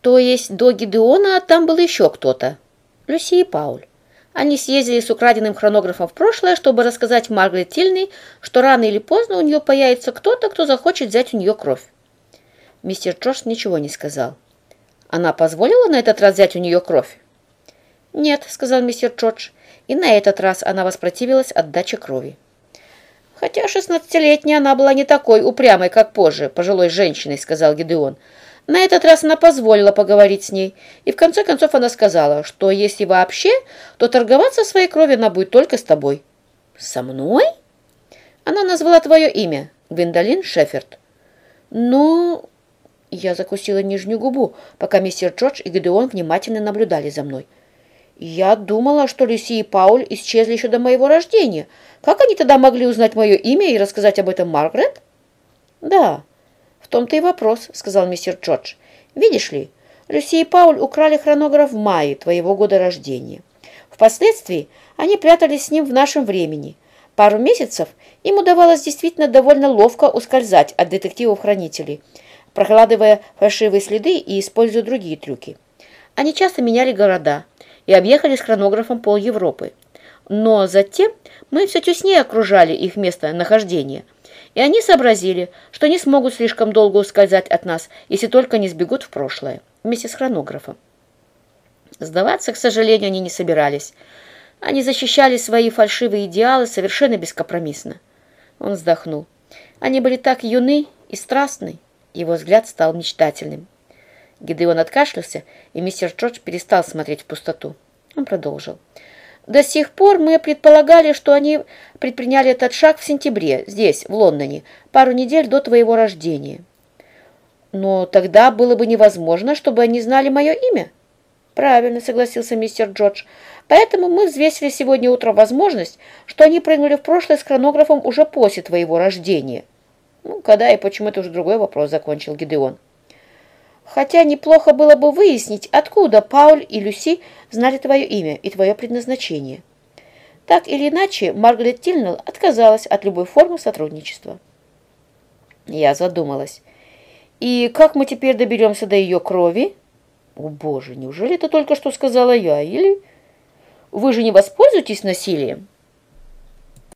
То есть до Гидеона там был еще кто-то. Люси и Пауль. Они съездили с украденным хронографом в прошлое, чтобы рассказать Маргарет Тильной, что рано или поздно у нее появится кто-то, кто захочет взять у нее кровь. Мистер Джордж ничего не сказал. Она позволила на этот раз взять у нее кровь? «Нет», — сказал мистер Джордж, и на этот раз она воспротивилась отдаче крови. «Хотя шестнадцатилетняя она была не такой упрямой, как позже, пожилой женщиной», — сказал Гидеон. На этот раз она позволила поговорить с ней, и в конце концов она сказала, что если вообще, то торговаться своей кровью она будет только с тобой. «Со мной?» Она назвала твое имя, Гвиндолин Шеферд. «Ну...» Я закусила нижнюю губу, пока мистер Джордж и Гидеон внимательно наблюдали за мной. «Я думала, что Люси и Пауль исчезли еще до моего рождения. Как они тогда могли узнать мое имя и рассказать об этом Маргарет?» «Да, том-то и вопрос», — сказал мистер Джордж. «Видишь ли, Люси и Пауль украли хронограф в мае твоего года рождения. Впоследствии они прятались с ним в нашем времени. Пару месяцев им удавалось действительно довольно ловко ускользать от детективов-хранителей, прокладывая фальшивые следы и используя другие трюки. Они часто меняли города и объехали с хронографом пол Европы. Но затем мы все теснее окружали их место нахождения, и они сообразили, что не смогут слишком долго ускользать от нас, если только не сбегут в прошлое, вместе с хронографом. Сдаваться, к сожалению, они не собирались. Они защищали свои фальшивые идеалы совершенно бескомпромиссно. Он вздохнул. Они были так юны и страстны. Его взгляд стал мечтательным. Гидеон откашлялся, и мистер Джордж перестал смотреть в пустоту. Он продолжил. До сих пор мы предполагали, что они предприняли этот шаг в сентябре, здесь, в Лондоне, пару недель до твоего рождения. Но тогда было бы невозможно, чтобы они знали мое имя. Правильно, согласился мистер Джордж. Поэтому мы взвесили сегодня утром возможность, что они прыгнули в прошлое с хронографом уже после твоего рождения. Ну, когда и почему, это уже другой вопрос, закончил Гидеон. Хотя неплохо было бы выяснить, откуда Пауль и Люси знали твое имя и твое предназначение. Так или иначе, Маргарет Тильнелл отказалась от любой формы сотрудничества. Я задумалась. И как мы теперь доберемся до ее крови? О, боже, неужели это только что сказала я? Или вы же не воспользуетесь насилием?